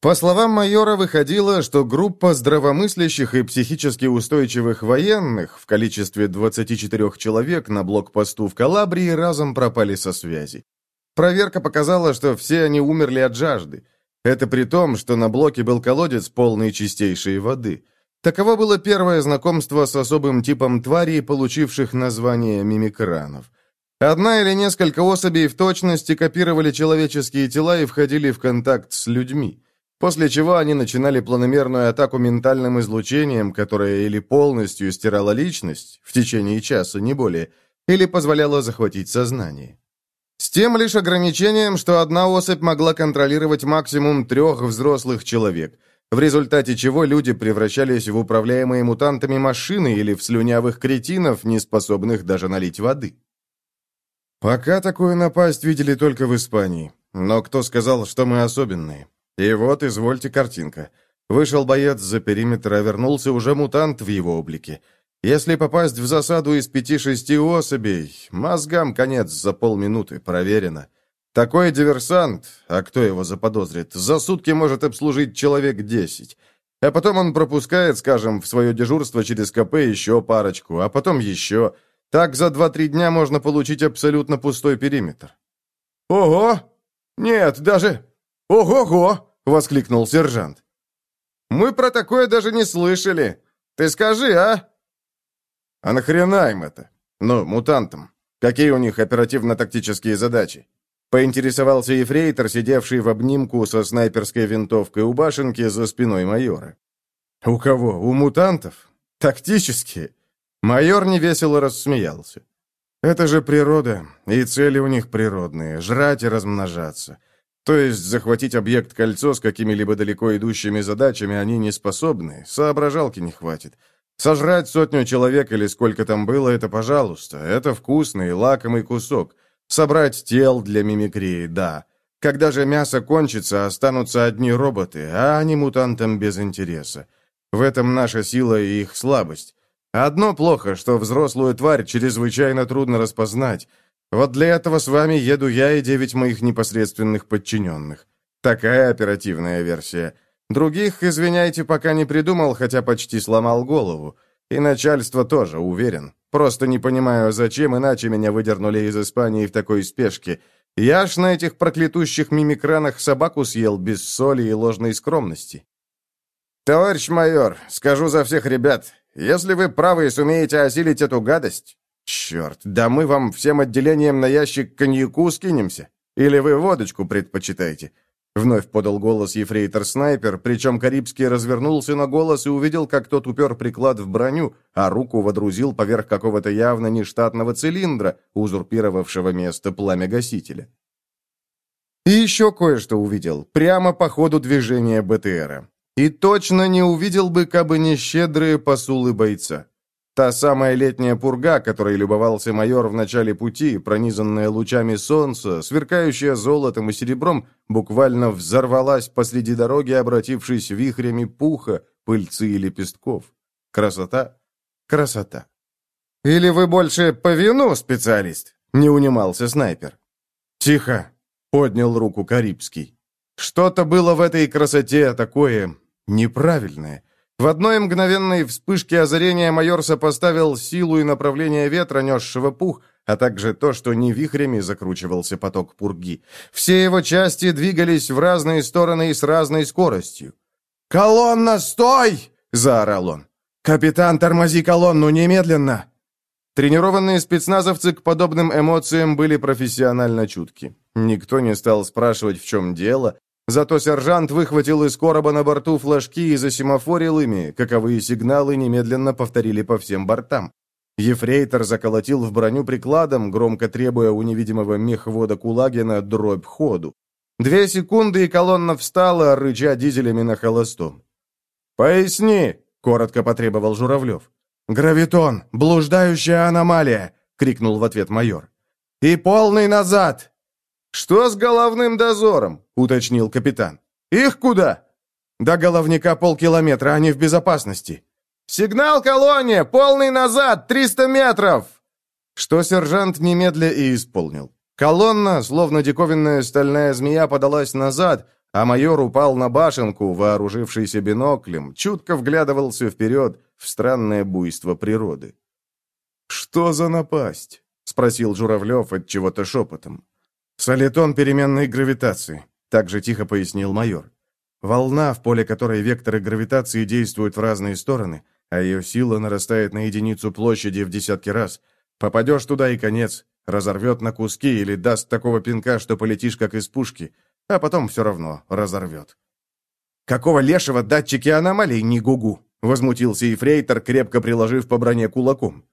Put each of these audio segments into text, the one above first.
По словам майора, выходило, что группа здравомыслящих и психически устойчивых военных в количестве 24 человек на блокпосту в Калабрии разом пропали со связи. Проверка показала, что все они умерли от жажды. Это при том, что на блоке был колодец, полный чистейшей воды. Таково было первое знакомство с особым типом тварей, получивших название мимикранов. Одна или несколько особей в точности копировали человеческие тела и входили в контакт с людьми. После чего они начинали планомерную атаку ментальным излучением, которое или полностью стирало личность, в течение часа, не более, или позволяло захватить сознание. С тем лишь ограничением, что одна особь могла контролировать максимум трех взрослых человек, в результате чего люди превращались в управляемые мутантами машины или в слюнявых кретинов, не способных даже налить воды. Пока такую напасть видели только в Испании. Но кто сказал, что мы особенные? И вот, извольте картинка. Вышел боец за периметр, а вернулся уже мутант в его облике. Если попасть в засаду из пяти-шести особей, мозгам конец за полминуты, проверено. Такой диверсант, а кто его заподозрит, за сутки может обслужить человек десять. А потом он пропускает, скажем, в свое дежурство через КП еще парочку, а потом еще. Так за два-три дня можно получить абсолютно пустой периметр. «Ого! Нет, даже... Ого-го!» Воскликнул сержант. «Мы про такое даже не слышали. Ты скажи, а?» «А нахрена им это? Ну, мутантам. Какие у них оперативно-тактические задачи?» Поинтересовался ефрейтор, сидевший в обнимку со снайперской винтовкой у башенки за спиной майора. «У кого? У мутантов? Тактические?» Майор невесело рассмеялся. «Это же природа, и цели у них природные — жрать и размножаться. То есть захватить объект-кольцо с какими-либо далеко идущими задачами они не способны, соображалки не хватит. Сожрать сотню человек или сколько там было, это пожалуйста, это вкусный, лакомый кусок. Собрать тел для мимикрии, да. Когда же мясо кончится, останутся одни роботы, а они мутантам без интереса. В этом наша сила и их слабость. Одно плохо, что взрослую тварь чрезвычайно трудно распознать. Вот для этого с вами еду я и девять моих непосредственных подчиненных. Такая оперативная версия. Других, извиняйте, пока не придумал, хотя почти сломал голову. И начальство тоже, уверен. Просто не понимаю, зачем иначе меня выдернули из Испании в такой спешке. Я ж на этих проклятущих мимикранах собаку съел без соли и ложной скромности. «Товарищ майор, скажу за всех ребят, если вы правы и сумеете осилить эту гадость, «Черт, да мы вам всем отделением на ящик коньяку скинемся? Или вы водочку предпочитаете?» Вновь подал голос ефрейтор-снайпер, причем Карибский развернулся на голос и увидел, как тот упер приклад в броню, а руку водрузил поверх какого-то явно нештатного цилиндра, узурпировавшего место пламя-гасителя. И еще кое-что увидел, прямо по ходу движения БТРа. И точно не увидел бы, кабы не щедрые посулы бойца. Та самая летняя пурга, которой любовался майор в начале пути, пронизанная лучами солнца, сверкающая золотом и серебром, буквально взорвалась посреди дороги, обратившись вихрями пуха, пыльцы и лепестков. Красота? Красота. «Или вы больше по вину специалист?» — не унимался снайпер. «Тихо!» — поднял руку Карибский. «Что-то было в этой красоте такое неправильное, в одной мгновенной вспышке озарения майор сопоставил силу и направление ветра, несшего пух, а также то, что не вихрями закручивался поток пурги. Все его части двигались в разные стороны и с разной скоростью. «Колонна, стой!» — заорал он. «Капитан, тормози колонну немедленно!» Тренированные спецназовцы к подобным эмоциям были профессионально чутки. Никто не стал спрашивать, в чем дело, Зато сержант выхватил из короба на борту флажки и засемафорил ими, каковые сигналы немедленно повторили по всем бортам. Ефрейтор заколотил в броню прикладом, громко требуя у невидимого мехвода Кулагина дробь ходу. Две секунды, и колонна встала, рыча дизелями на холостом. «Поясни!» — коротко потребовал Журавлев. «Гравитон! Блуждающая аномалия!» — крикнул в ответ майор. «И полный назад!» «Что с головным дозором?» — уточнил капитан. «Их куда?» «До головника полкилометра, они в безопасности». «Сигнал колония! Полный назад! Триста метров!» Что сержант немедля и исполнил. Колонна, словно диковинная стальная змея, подалась назад, а майор упал на башенку, вооружившийся биноклем, чутко вглядывался вперед в странное буйство природы. «Что за напасть?» — спросил Журавлев от чего-то шепотом. «Солитон переменной гравитации», — также тихо пояснил майор. «Волна, в поле которой векторы гравитации действуют в разные стороны, а ее сила нарастает на единицу площади в десятки раз. Попадешь туда и конец, разорвет на куски или даст такого пинка, что полетишь как из пушки, а потом все равно разорвет». «Какого лешего датчики аномалий не гугу?» — возмутился Ефрейтор, крепко приложив по броне кулаком.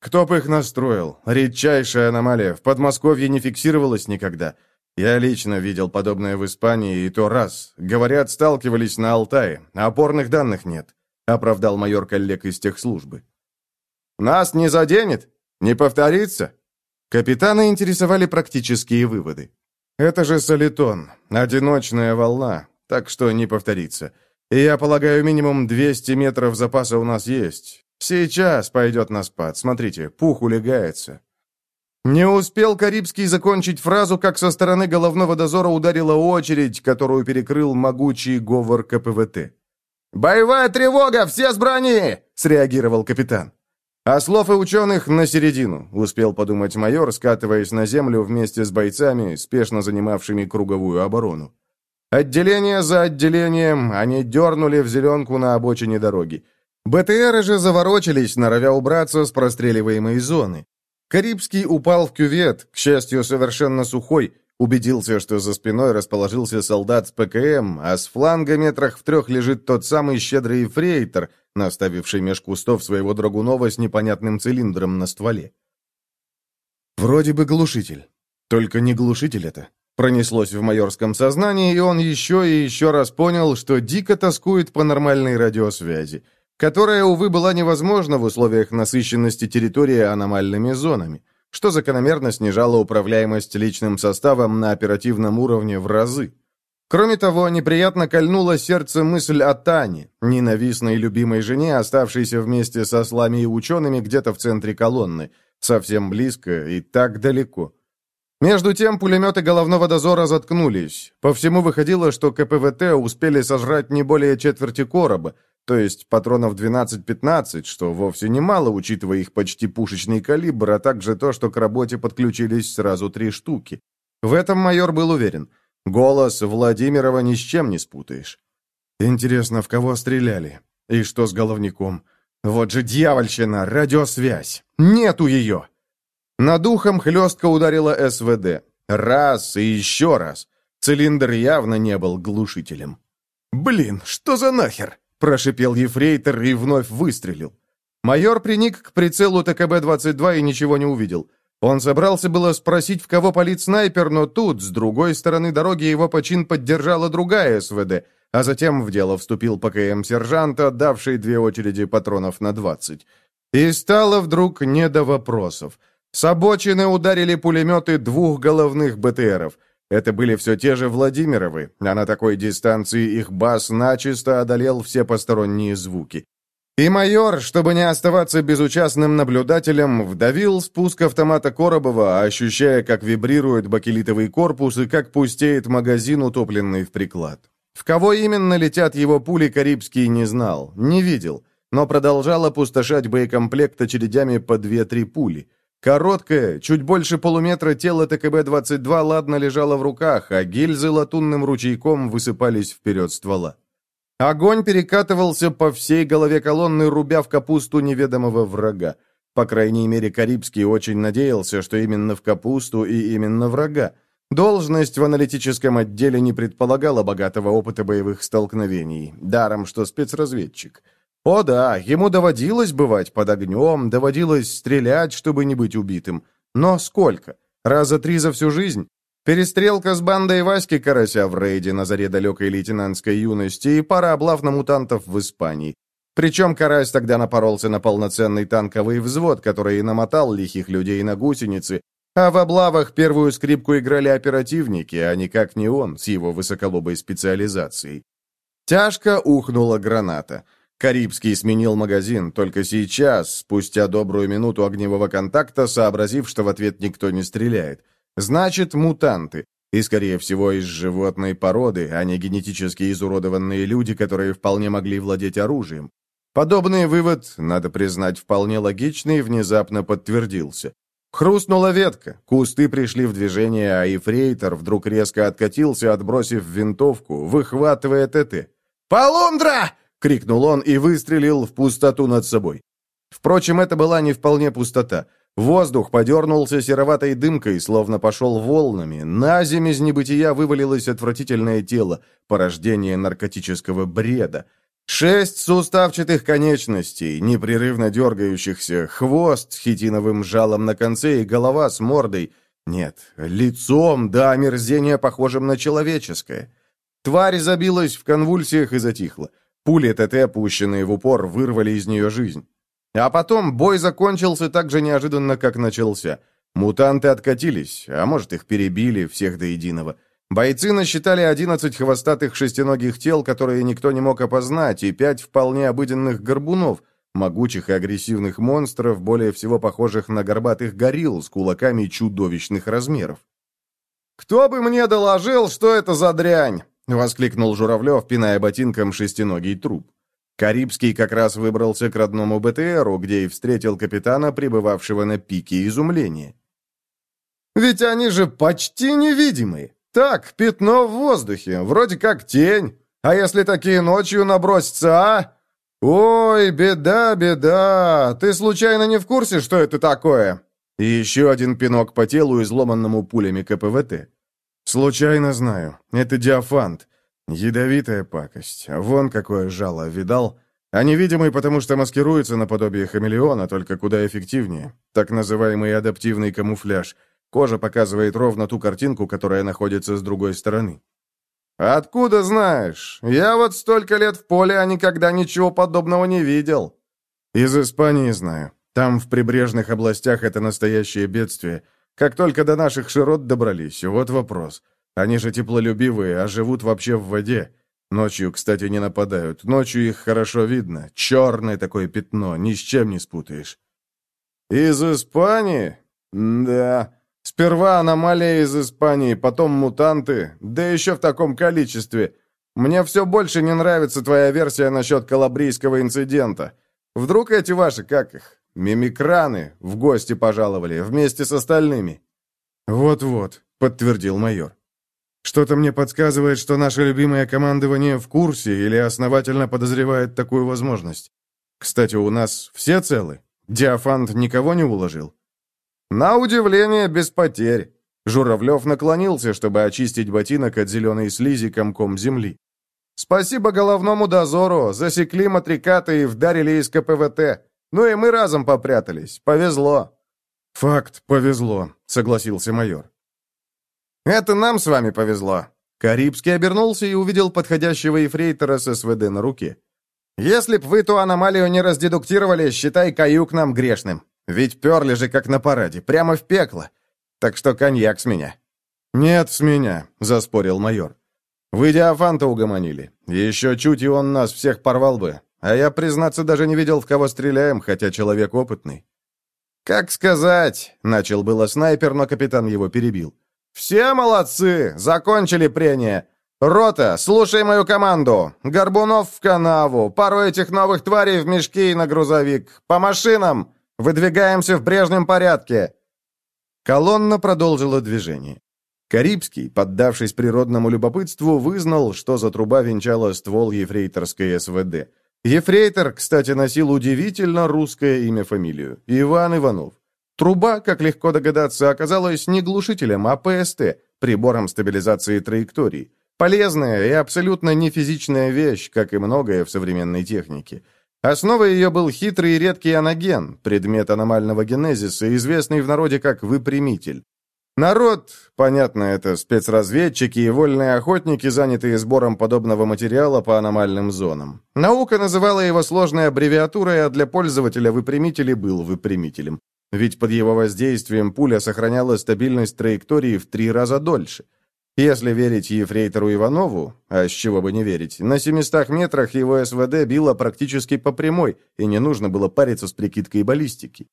Кто бы их настроил? Редчайшая аномалия. В Подмосковье не фиксировалась никогда. Я лично видел подобное в Испании, и то раз. Говорят, сталкивались на Алтае. Опорных данных нет», — оправдал майор коллег из техслужбы. «Нас не заденет? Не повторится?» Капитана интересовали практические выводы. «Это же солитон, одиночная волна, так что не повторится. И я полагаю, минимум 200 метров запаса у нас есть. «Сейчас пойдет на спад. Смотрите, пух улегается». Не успел Карибский закончить фразу, как со стороны головного дозора ударила очередь, которую перекрыл могучий говор КПВТ. «Боевая тревога! Все с брони!» — среагировал капитан. А слов и ученых на середину, успел подумать майор, скатываясь на землю вместе с бойцами, спешно занимавшими круговую оборону. Отделение за отделением они дернули в зеленку на обочине дороги. БТРы же заворочились, норовя убраться с простреливаемой зоны. Карибский упал в кювет, к счастью, совершенно сухой, убедился, что за спиной расположился солдат с ПКМ, а с фланга метрах в трех лежит тот самый щедрый фрейтер, наставивший меж кустов своего драгунова с непонятным цилиндром на стволе. Вроде бы глушитель. Только не глушитель это. Пронеслось в майорском сознании, и он еще и еще раз понял, что дико тоскует по нормальной радиосвязи которая, увы, была невозможна в условиях насыщенности территории аномальными зонами, что закономерно снижало управляемость личным составом на оперативном уровне в разы. Кроме того, неприятно кольнула сердце мысль о Тане, ненавистной любимой жене, оставшейся вместе со слами и учеными где-то в центре колонны, совсем близко и так далеко. Между тем пулеметы головного дозора заткнулись. По всему выходило, что КПВТ успели сожрать не более четверти короба, то есть патронов 12-15, что вовсе немало, учитывая их почти пушечный калибр, а также то, что к работе подключились сразу три штуки. В этом майор был уверен. Голос Владимирова ни с чем не спутаешь. Интересно, в кого стреляли? И что с головником? Вот же дьявольщина, радиосвязь. Нету ее! Над ухом хлестко ударила СВД. Раз и еще раз. Цилиндр явно не был глушителем. «Блин, что за нахер?» Прошипел ефрейтор и вновь выстрелил. Майор приник к прицелу ТКБ-22 и ничего не увидел. Он собрался было спросить, в кого палит снайпер, но тут, с другой стороны дороги, его почин поддержала другая СВД, а затем в дело вступил ПКМ-сержант, отдавший две очереди патронов на 20. И стало вдруг не до вопросов. С ударили пулеметы двух головных БТРов. Это были все те же Владимировы, а на такой дистанции их бас начисто одолел все посторонние звуки. И майор, чтобы не оставаться безучастным наблюдателем, вдавил спуск автомата Коробова, ощущая, как вибрирует бакелитовый корпус и как пустеет магазин, утопленный в приклад. В кого именно летят его пули, Карибский не знал, не видел, но продолжал опустошать боекомплект очередями по две-три пули. Короткое, чуть больше полуметра тело ТКБ-22 ладно лежало в руках, а гильзы латунным ручейком высыпались вперед ствола. Огонь перекатывался по всей голове колонны, рубя в капусту неведомого врага. По крайней мере, Карибский очень надеялся, что именно в капусту и именно врага. Должность в аналитическом отделе не предполагала богатого опыта боевых столкновений, даром что спецразведчик – о да, ему доводилось бывать под огнем, доводилось стрелять, чтобы не быть убитым. Но сколько? Раза три за всю жизнь? Перестрелка с бандой Васьки Карася в рейде на заре далекой лейтенантской юности и пара облав на мутантов в Испании. Причем Карась тогда напоролся на полноценный танковый взвод, который и намотал лихих людей на гусеницы, а в облавах первую скрипку играли оперативники, а никак не он с его высоколобой специализацией. Тяжко ухнула граната — Карибский сменил магазин, только сейчас, спустя добрую минуту огневого контакта, сообразив, что в ответ никто не стреляет. Значит, мутанты. И, скорее всего, из животной породы, а не генетически изуродованные люди, которые вполне могли владеть оружием. Подобный вывод, надо признать, вполне логичный, внезапно подтвердился. Хрустнула ветка, кусты пришли в движение, а Ефрейтор вдруг резко откатился, отбросив винтовку, выхватывая ТТ. «Полундра!» — крикнул он и выстрелил в пустоту над собой. Впрочем, это была не вполне пустота. Воздух подернулся сероватой дымкой, словно пошел волнами. На земь из небытия вывалилось отвратительное тело, порождение наркотического бреда. Шесть суставчатых конечностей, непрерывно дергающихся, хвост с хитиновым жалом на конце и голова с мордой. Нет, лицом до омерзения похожим на человеческое. Тварь забилась в конвульсиях и затихла. Пули ТТ, пущенные в упор, вырвали из нее жизнь. А потом бой закончился так же неожиданно, как начался. Мутанты откатились, а может, их перебили, всех до единого. Бойцы насчитали 11 хвостатых шестиногих тел, которые никто не мог опознать, и пять вполне обыденных горбунов, могучих и агрессивных монстров, более всего похожих на горбатых горилл с кулаками чудовищных размеров. «Кто бы мне доложил, что это за дрянь?» — воскликнул Журавлев, пиная ботинком шестиногий труп. Карибский как раз выбрался к родному БТРу, где и встретил капитана, пребывавшего на пике изумления. «Ведь они же почти невидимые!» Так, пятно в воздухе, вроде как тень. А если такие ночью набросятся, а? Ой, беда, беда. Ты случайно не в курсе, что это такое? И еще один пинок по телу, изломанному пулями КПВТ. Случайно знаю. Это диафант. Ядовитая пакость. Вон какое жало, видал? А невидимый, потому что маскируется наподобие хамелеона, только куда эффективнее. Так называемый адаптивный камуфляж – Кожа показывает ровно ту картинку, которая находится с другой стороны. «Откуда знаешь? Я вот столько лет в поле, а никогда ничего подобного не видел». «Из Испании знаю. Там, в прибрежных областях, это настоящее бедствие. Как только до наших широт добрались, вот вопрос. Они же теплолюбивые, а живут вообще в воде. Ночью, кстати, не нападают. Ночью их хорошо видно. Черное такое пятно, ни с чем не спутаешь». «Из Испании? Да. Сперва аномалия из Испании, потом мутанты, да еще в таком количестве. Мне все больше не нравится твоя версия насчет калабрийского инцидента. Вдруг эти ваши, как их, мимикраны, в гости пожаловали, вместе с остальными?» «Вот-вот», — подтвердил майор. «Что-то мне подсказывает, что наше любимое командование в курсе или основательно подозревает такую возможность. Кстати, у нас все целы? Диафант никого не уложил?» «На удивление, без потерь». Журавлев наклонился, чтобы очистить ботинок от зеленой слизи комком земли. «Спасибо головному дозору, засекли матрикаты и вдарили из КПВТ. Ну и мы разом попрятались. Повезло». «Факт, повезло», — согласился майор. «Это нам с вами повезло». Карибский обернулся и увидел подходящего ефрейтора с СВД на руке. «Если б вы ту аномалию не раздедуктировали, считай каюк нам грешным. Ведь перли же как на параде, прямо в пекло. Так что коньяк с меня». «Нет, с меня», — заспорил майор. «Вы Диафанта угомонили. Еще чуть, и он нас всех порвал бы. А я, признаться, даже не видел, в кого стреляем, хотя человек опытный». «Как сказать?» — начал было снайпер, но капитан его перебил. «Все молодцы! Закончили прение! Рота, слушай мою команду! Горбунов в канаву, пару этих новых тварей в мешки и на грузовик. По машинам! Выдвигаемся в прежнем порядке!» Колонна продолжила движение. Карибский, поддавшись природному любопытству, вызнал, что за труба венчала ствол ефрейторской СВД. Ефрейтор, кстати, носил удивительно русское имя-фамилию – Иван Иванов. Труба, как легко догадаться, оказалась не глушителем, а ПСТ – прибором стабилизации траекторий. Полезная и абсолютно не физичная вещь, как и многое в современной технике – Основой ее был хитрый и редкий анаген, предмет аномального генезиса, известный в народе как выпрямитель. Народ, понятно, это спецразведчики и вольные охотники, занятые сбором подобного материала по аномальным зонам. Наука называла его сложной аббревиатурой, а для пользователя выпрямитель был выпрямителем. Ведь под его воздействием пуля сохраняла стабильность траектории в три раза дольше – если верить ефрейтору Иванову, а с чего бы не верить, на 700 метрах его СВД било практически по прямой, и не нужно было париться с прикидкой баллистики.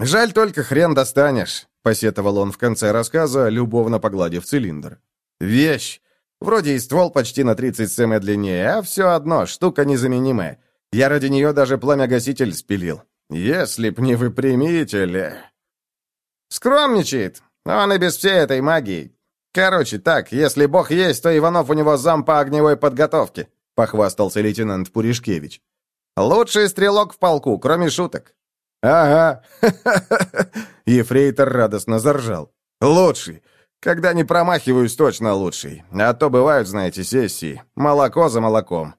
«Жаль только хрен достанешь», — посетовал он в конце рассказа, любовно погладив цилиндр. Вещь. Вроде и ствол почти на 30 см длиннее, а все одно, штука незаменимая. Я ради нее даже пламя-гаситель спилил. Если б не выпрямитель... Скромничает. Он и без всей этой магии. Короче, так, если бог есть, то Иванов у него зам по огневой подготовке, похвастался лейтенант Пуришкевич. Лучший стрелок в полку, кроме шуток. Ага. Ефрейтор радостно заржал. Лучший. Когда не промахиваюсь, точно лучший. А то бывают, знаете, сессии. Молоко за молоком.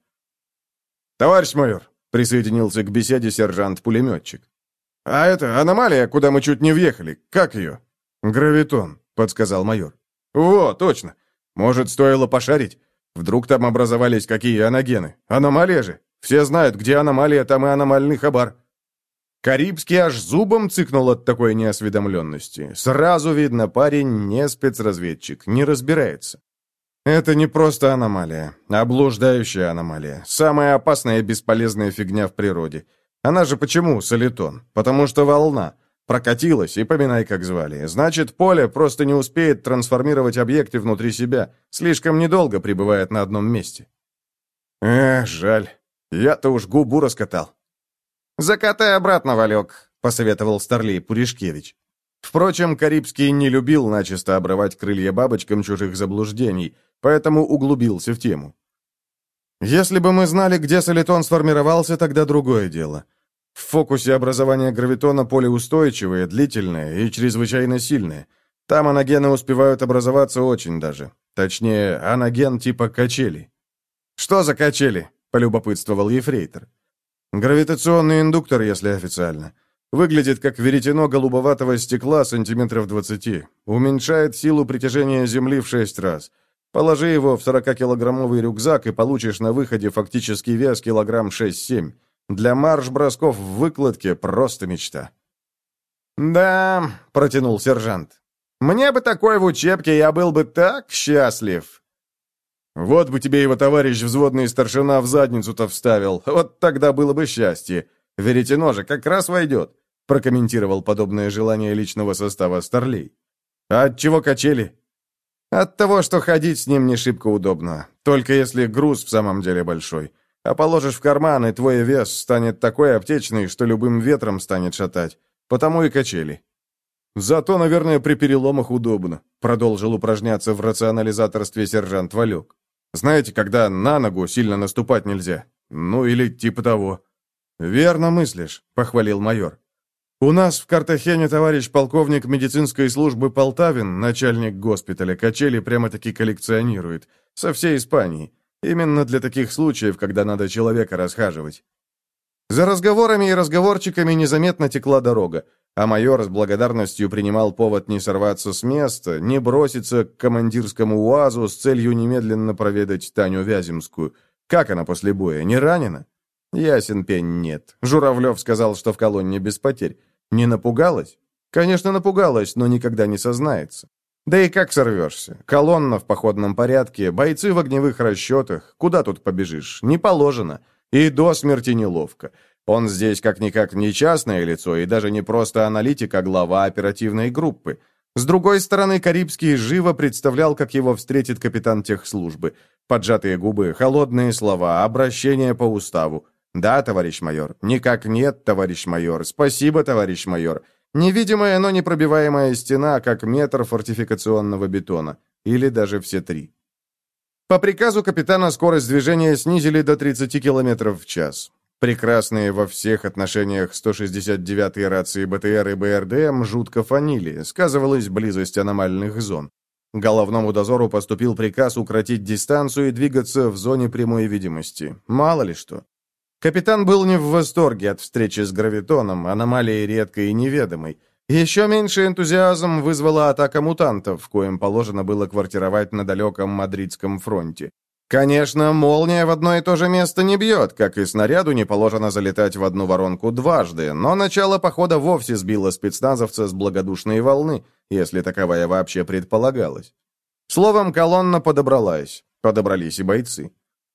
Товарищ майор, присоединился к беседе сержант-пулеметчик. А это аномалия, куда мы чуть не въехали. Как ее? Гравитон, подсказал майор. Во, точно. Может, стоило пошарить? Вдруг там образовались какие аногены? Аномалия же. Все знают, где аномалия, там и аномальный хабар. Карибский аж зубом цыкнул от такой неосведомленности. Сразу видно, парень не спецразведчик, не разбирается. Это не просто аномалия, а блуждающая аномалия. Самая опасная и бесполезная фигня в природе. Она же почему солитон? Потому что волна. Прокатилась, и поминай, как звали. Значит, поле просто не успеет трансформировать объекты внутри себя. Слишком недолго пребывает на одном месте. Эх, жаль. Я-то уж губу раскатал. «Закатай обратно, Валек», — посоветовал Старлей Пуришкевич. Впрочем, Карибский не любил начисто обрывать крылья бабочкам чужих заблуждений, поэтому углубился в тему. «Если бы мы знали, где солитон сформировался, тогда другое дело. В фокусе образования гравитона поле устойчивое, длительное и чрезвычайно сильное. Там анагены успевают образоваться очень даже. Точнее, анаген типа качели». «Что за качели?» — полюбопытствовал ефрейтор. Гравитационный индуктор, если официально. Выглядит как веретено голубоватого стекла сантиметров 20. Уменьшает силу притяжения Земли в 6 раз. Положи его в 40-килограммовый рюкзак и получишь на выходе фактический вес килограмм 6-7. Для марш-бросков в выкладке просто мечта. «Да», — протянул сержант. «Мне бы такой в учебке, я был бы так счастлив». Вот бы тебе его товарищ взводный старшина в задницу-то вставил, вот тогда было бы счастье. Веретено же как раз войдет», — прокомментировал подобное желание личного состава Старлей. «А от чего качели?» «От того, что ходить с ним не шибко удобно, только если груз в самом деле большой. А положишь в карман, и твой вес станет такой аптечный, что любым ветром станет шатать. Потому и качели». «Зато, наверное, при переломах удобно», — продолжил упражняться в рационализаторстве сержант Валюк. Знаете, когда на ногу сильно наступать нельзя. Ну, или типа того». «Верно мыслишь», — похвалил майор. «У нас в Картахене товарищ полковник медицинской службы Полтавин, начальник госпиталя, качели прямо-таки коллекционирует. Со всей Испании. Именно для таких случаев, когда надо человека расхаживать». За разговорами и разговорчиками незаметно текла дорога. А майор с благодарностью принимал повод не сорваться с места, не броситься к командирскому УАЗу с целью немедленно проведать Таню Вяземскую. Как она после боя, не ранена? Ясен пень нет. Журавлев сказал, что в колонне без потерь. Не напугалась? Конечно, напугалась, но никогда не сознается. Да и как сорвешься? Колонна в походном порядке, бойцы в огневых расчетах. Куда тут побежишь? Не положено. И до смерти неловко. Он здесь как-никак не частное лицо и даже не просто аналитик, а глава оперативной группы. С другой стороны, Карибский живо представлял, как его встретит капитан техслужбы. Поджатые губы, холодные слова, обращение по уставу. «Да, товарищ майор». «Никак нет, товарищ майор». «Спасибо, товарищ майор». Невидимая, но непробиваемая стена, как метр фортификационного бетона. Или даже все три. По приказу капитана скорость движения снизили до 30 км в час. Прекрасные во всех отношениях 169-е рации БТР и БРДМ жутко фанили, сказывалась близость аномальных зон. Головному дозору поступил приказ укротить дистанцию и двигаться в зоне прямой видимости. Мало ли что. Капитан был не в восторге от встречи с гравитоном, аномалией редкой и неведомой. Еще меньше энтузиазм вызвала атака мутантов, коим положено было квартировать на далеком Мадридском фронте. Конечно, молния в одно и то же место не бьет, как и снаряду не положено залетать в одну воронку дважды, но начало похода вовсе сбило спецназовца с благодушной волны, если таковая вообще предполагалась. Словом, колонна подобралась. Подобрались и бойцы.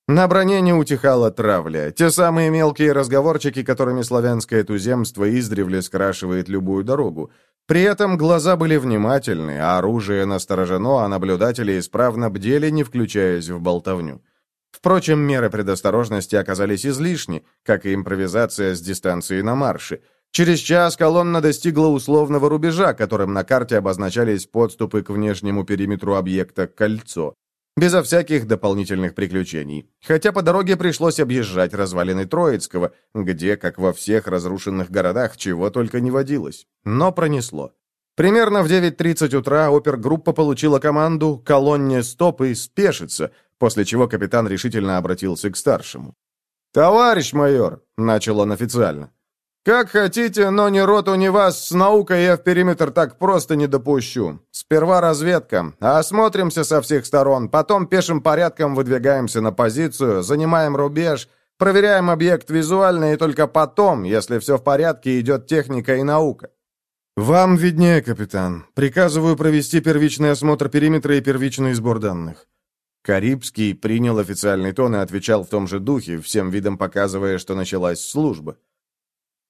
На броне не утихала травля. Те самые мелкие разговорчики, которыми славянское туземство издревле скрашивает любую дорогу. При этом глаза были внимательны, а оружие насторожено, а наблюдатели исправно бдели, не включаясь в болтовню. Впрочем, меры предосторожности оказались излишни, как и импровизация с дистанции на марше. Через час колонна достигла условного рубежа, которым на карте обозначались подступы к внешнему периметру объекта «Кольцо» безо всяких дополнительных приключений. Хотя по дороге пришлось объезжать развалины Троицкого, где, как во всех разрушенных городах, чего только не водилось. Но пронесло. Примерно в 9.30 утра опергруппа получила команду «Колонне стоп» и «Спешиться», после чего капитан решительно обратился к старшему. «Товарищ майор», — начал он официально, «Как хотите, но ни роту, ни вас с наукой я в периметр так просто не допущу. Сперва разведка, а осмотримся со всех сторон, потом пешим порядком выдвигаемся на позицию, занимаем рубеж, проверяем объект визуально, и только потом, если все в порядке, идет техника и наука». «Вам виднее, капитан. Приказываю провести первичный осмотр периметра и первичный сбор данных». Карибский принял официальный тон и отвечал в том же духе, всем видом показывая, что началась служба.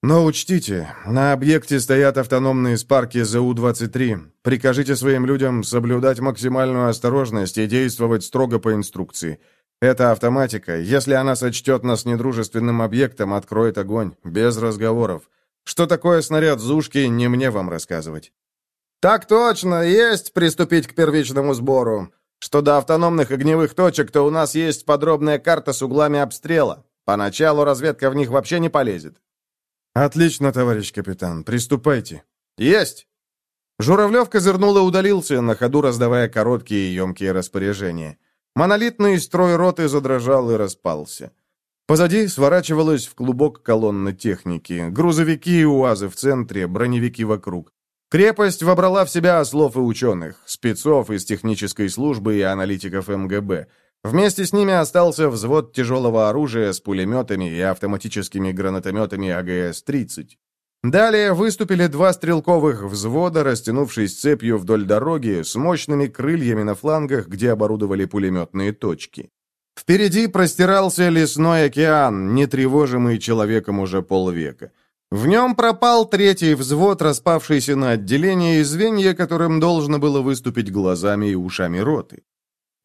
Но учтите, на объекте стоят автономные спарки ЗУ-23. Прикажите своим людям соблюдать максимальную осторожность и действовать строго по инструкции. Эта автоматика, если она сочтет нас недружественным объектом, откроет огонь, без разговоров. Что такое снаряд Зушки, не мне вам рассказывать. «Так точно, есть приступить к первичному сбору. Что до автономных огневых точек, то у нас есть подробная карта с углами обстрела. Поначалу разведка в них вообще не полезет. «Отлично, товарищ капитан. Приступайте». «Есть!» Журавлев козырнул и удалился, на ходу раздавая короткие и емкие распоряжения. Монолитный строй роты задрожал и распался. Позади сворачивалась в клубок колонна техники. Грузовики и УАЗы в центре, броневики вокруг. Крепость вобрала в себя ослов и ученых, спецов из технической службы и аналитиков МГБ. Вместе с ними остался взвод тяжелого оружия с пулеметами и автоматическими гранатометами АГС-30. Далее выступили два стрелковых взвода, растянувшись цепью вдоль дороги, с мощными крыльями на флангах, где оборудовали пулеметные точки. Впереди простирался лесной океан, нетревожимый человеком уже полвека. В нем пропал третий взвод, распавшийся на отделение и звенья, которым должно было выступить глазами и ушами роты.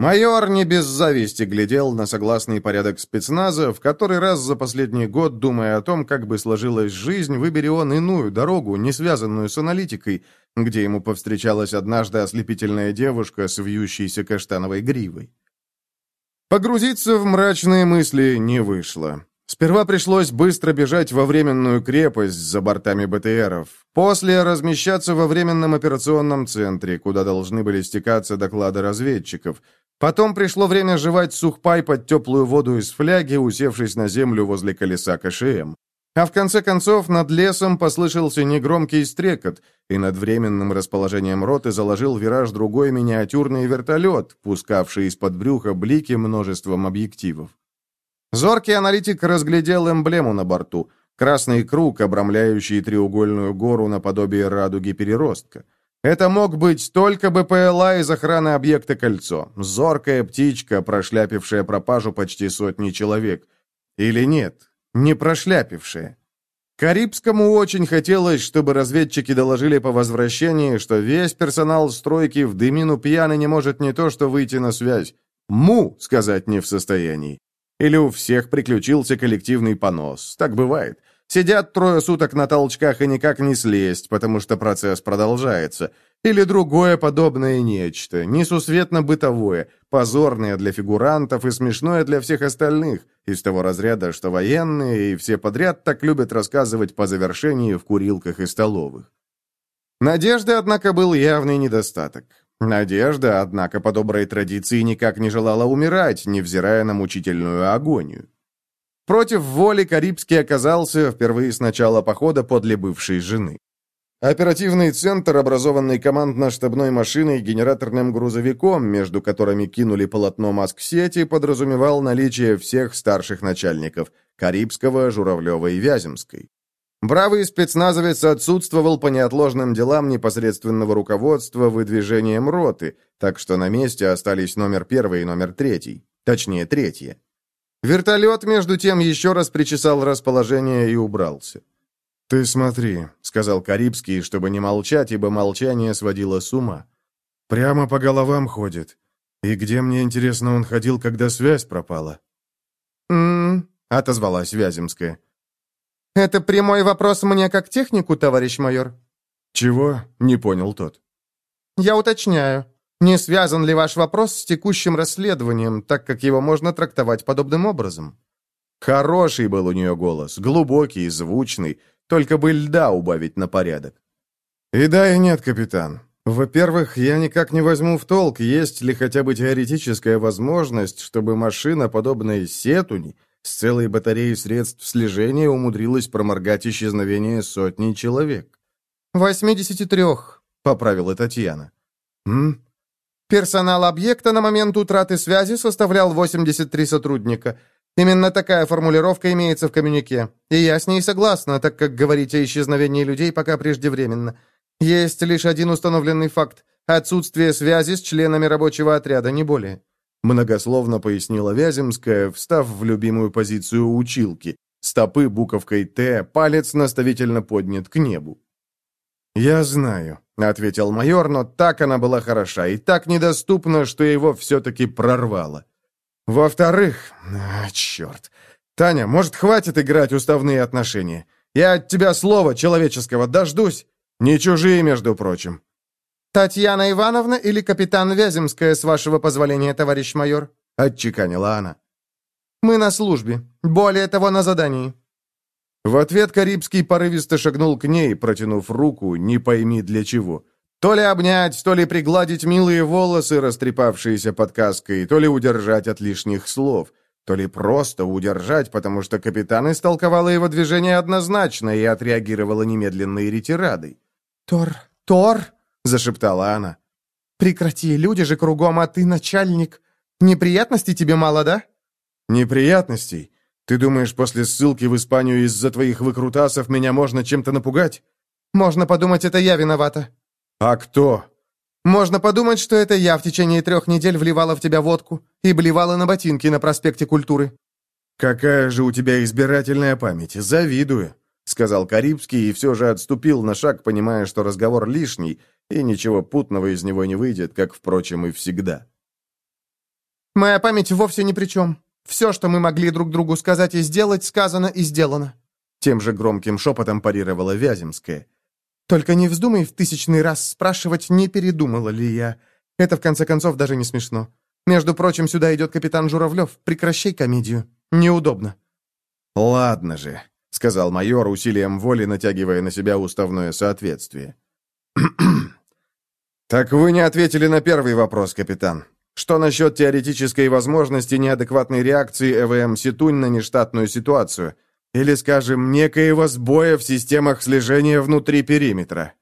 Майор не без зависти глядел на согласный порядок спецназа, в который раз за последний год, думая о том, как бы сложилась жизнь, выбери он иную дорогу, не связанную с аналитикой, где ему повстречалась однажды ослепительная девушка с вьющейся каштановой гривой. Погрузиться в мрачные мысли не вышло. Сперва пришлось быстро бежать во временную крепость за бортами БТРов, после размещаться во временном операционном центре, куда должны были стекаться доклады разведчиков – Потом пришло время жевать сухпай под теплую воду из фляги, усевшись на землю возле колеса КШМ. А в конце концов над лесом послышался негромкий стрекот, и над временным расположением роты заложил вираж другой миниатюрный вертолет, пускавший из-под брюха блики множеством объективов. Зоркий аналитик разглядел эмблему на борту — красный круг, обрамляющий треугольную гору наподобие радуги переростка. Это мог быть только БПЛА из охраны объекта «Кольцо», зоркая птичка, прошляпившая пропажу почти сотни человек. Или нет, не прошляпившая. Карибскому очень хотелось, чтобы разведчики доложили по возвращении, что весь персонал стройки в дымину пьяный не может не то что выйти на связь, «му» сказать не в состоянии. Или у всех приключился коллективный понос. Так бывает. Сидят трое суток на толчках и никак не слезть, потому что процесс продолжается. Или другое подобное нечто, несусветно-бытовое, позорное для фигурантов и смешное для всех остальных, из того разряда, что военные и все подряд так любят рассказывать по завершении в курилках и столовых. Надежды, однако, был явный недостаток. Надежда, однако, по доброй традиции никак не желала умирать, невзирая на мучительную агонию. Против воли Карибский оказался впервые с начала похода подле бывшей жены. Оперативный центр, образованный командно-штабной машиной и генераторным грузовиком, между которыми кинули полотно маск-сети, подразумевал наличие всех старших начальников – Карибского, Журавлева и Вяземской. Бравый спецназовец отсутствовал по неотложным делам непосредственного руководства выдвижением роты, так что на месте остались номер первый и номер третий, точнее, третье. Вертолет, между тем, еще раз причесал расположение и убрался. «Ты смотри», — сказал Карибский, чтобы не молчать, ибо молчание сводило с ума. «Прямо по головам ходит. И где, мне интересно, он ходил, когда связь пропала?» «М-м-м», отозвалась Вяземская. «Это прямой вопрос мне как технику, товарищ майор?» «Чего?» — не понял тот. «Я уточняю. Не связан ли ваш вопрос с текущим расследованием, так как его можно трактовать подобным образом?» Хороший был у нее голос, глубокий, звучный, только бы льда убавить на порядок. «И да, и нет, капитан. Во-первых, я никак не возьму в толк, есть ли хотя бы теоретическая возможность, чтобы машина, подобная Сетуни, с целой батареей средств слежения умудрилась проморгать исчезновение сотни человек. «Восьмидесяти трех», — поправила Татьяна. «М? Персонал объекта на момент утраты связи составлял 83 сотрудника. Именно такая формулировка имеется в коммюнике. И я с ней согласна, так как говорить о исчезновении людей пока преждевременно. Есть лишь один установленный факт – отсутствие связи с членами рабочего отряда, не более. Многословно пояснила Вяземская, встав в любимую позицию училки. Стопы буковкой «Т», палец наставительно поднят к небу. «Я знаю», — ответил майор, но так она была хороша и так недоступна, что его все-таки прорвало. «Во-вторых... А, черт. Таня, может, хватит играть уставные отношения? Я от тебя слова человеческого дождусь. Не чужие, между прочим». «Татьяна Ивановна или капитан Вяземская, с вашего позволения, товарищ майор?» — отчеканила она. «Мы на службе. Более того, на задании. В ответ Карибский порывисто шагнул к ней, протянув руку, не пойми для чего. То ли обнять, то ли пригладить милые волосы, растрепавшиеся под каской, то ли удержать от лишних слов, то ли просто удержать, потому что капитан истолковала его движение однозначно и отреагировала немедленной ретирадой. «Тор, Тор!» — зашептала она. «Прекрати, люди же кругом, а ты начальник. Неприятностей тебе мало, да?» «Неприятностей? Ты думаешь, после ссылки в Испанию из-за твоих выкрутасов меня можно чем-то напугать? Можно подумать, это я виновата. А кто? Можно подумать, что это я в течение трех недель вливала в тебя водку и блевала на ботинки на проспекте Культуры. Какая же у тебя избирательная память, завидую, сказал Карибский и все же отступил на шаг, понимая, что разговор лишний, и ничего путного из него не выйдет, как, впрочем, и всегда. Моя память вовсе ни при чем. Все, что мы могли друг другу сказать и сделать, сказано и сделано». Тем же громким шепотом парировала Вяземская. «Только не вздумай в тысячный раз спрашивать, не передумала ли я. Это, в конце концов, даже не смешно. Между прочим, сюда идет капитан Журавлев. Прекращай комедию. Неудобно». «Ладно же», — сказал майор, усилием воли натягивая на себя уставное соответствие. «Так вы не ответили на первый вопрос, капитан. Что насчет теоретической возможности неадекватной реакции ЭВМ «Ситунь» на нештатную ситуацию? Или, скажем, некоего сбоя в системах слежения внутри периметра?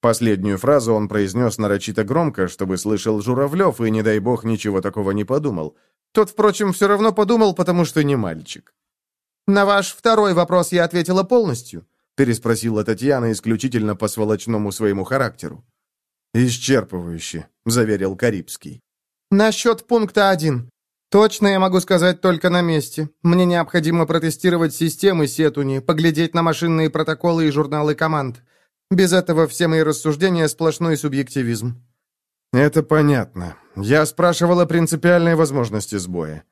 Последнюю фразу он произнес нарочито громко, чтобы слышал Журавлев, и, не дай бог, ничего такого не подумал. Тот, впрочем, все равно подумал, потому что не мальчик. «На ваш второй вопрос я ответила полностью», переспросила Татьяна исключительно по сволочному своему характеру. «Исчерпывающе», — заверил Карибский. Насчет пункта один. Точно я могу сказать только на месте. Мне необходимо протестировать системы Сетуни, поглядеть на машинные протоколы и журналы команд. Без этого все мои рассуждения сплошной субъективизм. Это понятно. Я спрашивал о принципиальной возможности сбоя.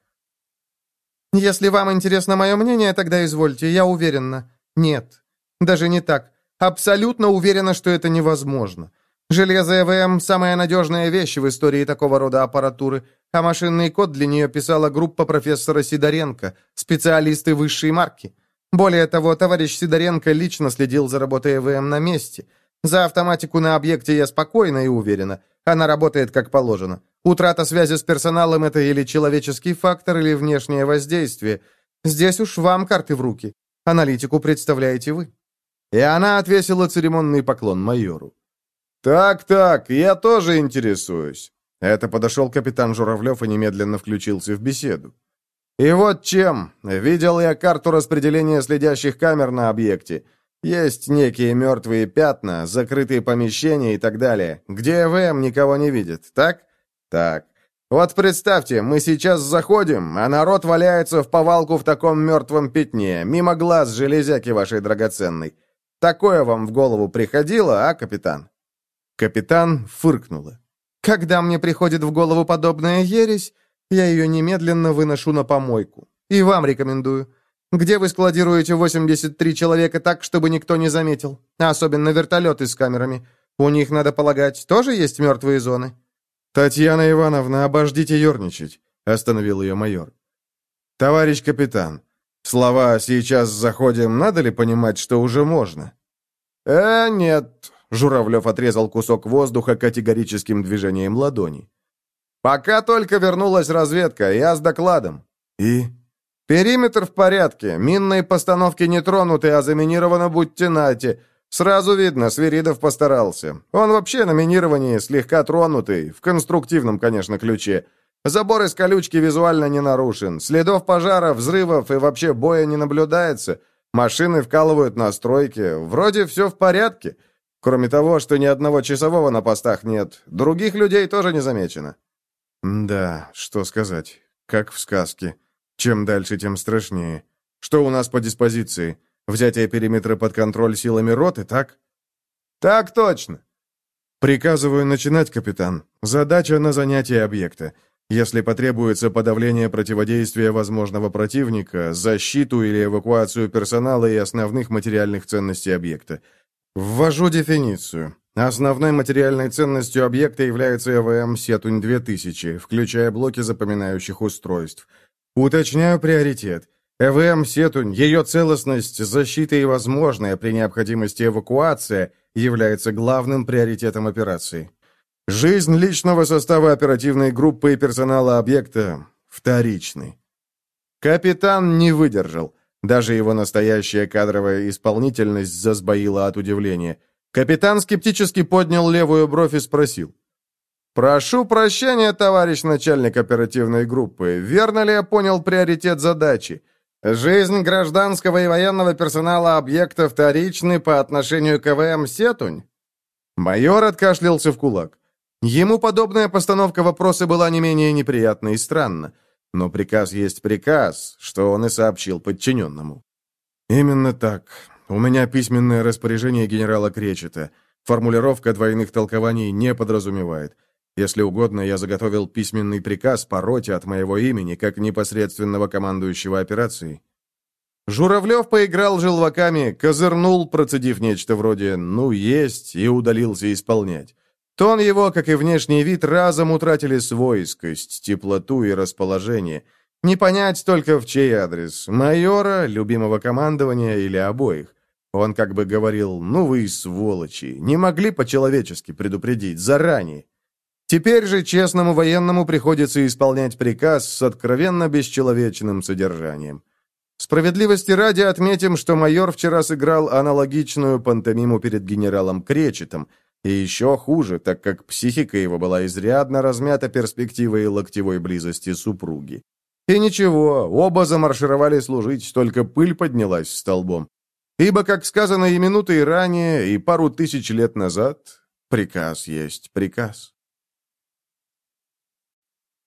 Если вам интересно мое мнение, тогда извольте. Я уверена. Нет. Даже не так. Абсолютно уверена, что это невозможно. Железо ЭВМ – самая надежная вещь в истории такого рода аппаратуры, а машинный код для нее писала группа профессора Сидоренко, специалисты высшей марки. Более того, товарищ Сидоренко лично следил за работой ЭВМ на месте. За автоматику на объекте я спокойна и уверена. Она работает как положено. Утрата связи с персоналом – это или человеческий фактор, или внешнее воздействие. Здесь уж вам карты в руки. Аналитику представляете вы. И она отвесила церемонный поклон майору. «Так-так, я тоже интересуюсь». Это подошел капитан Журавлев и немедленно включился в беседу. «И вот чем. Видел я карту распределения следящих камер на объекте. Есть некие мертвые пятна, закрытые помещения и так далее, где ЭВМ никого не видит, так? Так. Вот представьте, мы сейчас заходим, а народ валяется в повалку в таком мертвом пятне, мимо глаз железяки вашей драгоценной. Такое вам в голову приходило, а, капитан?» Капитан фыркнула. «Когда мне приходит в голову подобная ересь, я ее немедленно выношу на помойку. И вам рекомендую. Где вы складируете 83 человека так, чтобы никто не заметил? Особенно вертолеты с камерами. У них, надо полагать, тоже есть мертвые зоны?» «Татьяна Ивановна, обождите ерничать», — остановил ее майор. «Товарищ капитан, слова «сейчас заходим» надо ли понимать, что уже можно?» «Э, нет», — Журавлев отрезал кусок воздуха категорическим движением ладони. «Пока только вернулась разведка, я с докладом». «И?» «Периметр в порядке, минные постановки не тронуты, а заминировано будьте нате. Сразу видно, Свиридов постарался. Он вообще на минировании слегка тронутый, в конструктивном, конечно, ключе. Забор из колючки визуально не нарушен. Следов пожара, взрывов и вообще боя не наблюдается. Машины вкалывают на стройке. Вроде все в порядке. Кроме того, что ни одного часового на постах нет. Других людей тоже не замечено. Да, что сказать. Как в сказке. Чем дальше, тем страшнее. Что у нас по диспозиции? Взятие периметра под контроль силами роты, так? Так точно. Приказываю начинать, капитан. Задача на занятие объекта. Если потребуется подавление противодействия возможного противника, защиту или эвакуацию персонала и основных материальных ценностей объекта. Ввожу дефиницию. Основной материальной ценностью объекта является ЭВМ «Сетунь-2000», включая блоки запоминающих устройств. Уточняю приоритет. ЭВМ «Сетунь», ее целостность, защита и возможная при необходимости эвакуация является главным приоритетом операции. Жизнь личного состава оперативной группы и персонала объекта вторичный. Капитан не выдержал. Даже его настоящая кадровая исполнительность засбоила от удивления. Капитан скептически поднял левую бровь и спросил. «Прошу прощения, товарищ начальник оперативной группы. Верно ли я понял приоритет задачи? Жизнь гражданского и военного персонала объекта вторичны по отношению к КВМ «Сетунь»?» Майор откашлялся в кулак. Ему подобная постановка вопроса была не менее неприятна и странна. Но приказ есть приказ, что он и сообщил подчиненному. «Именно так. У меня письменное распоряжение генерала Кречета. Формулировка двойных толкований не подразумевает. Если угодно, я заготовил письменный приказ по роте от моего имени, как непосредственного командующего операцией. Журавлев поиграл желваками, козырнул, процедив нечто вроде «ну, есть» и удалился исполнять. Тон его, как и внешний вид, разом утратили свойскость, теплоту и расположение. Не понять только в чей адрес – майора, любимого командования или обоих. Он как бы говорил «ну вы сволочи, не могли по-человечески предупредить заранее». Теперь же честному военному приходится исполнять приказ с откровенно бесчеловечным содержанием. Справедливости ради отметим, что майор вчера сыграл аналогичную пантомиму перед генералом Кречетом, и еще хуже, так как психика его была изрядно размята перспективой локтевой близости супруги. И ничего, оба замаршировали служить, только пыль поднялась столбом. Ибо, как сказано и минуты ранее, и пару тысяч лет назад, приказ есть приказ.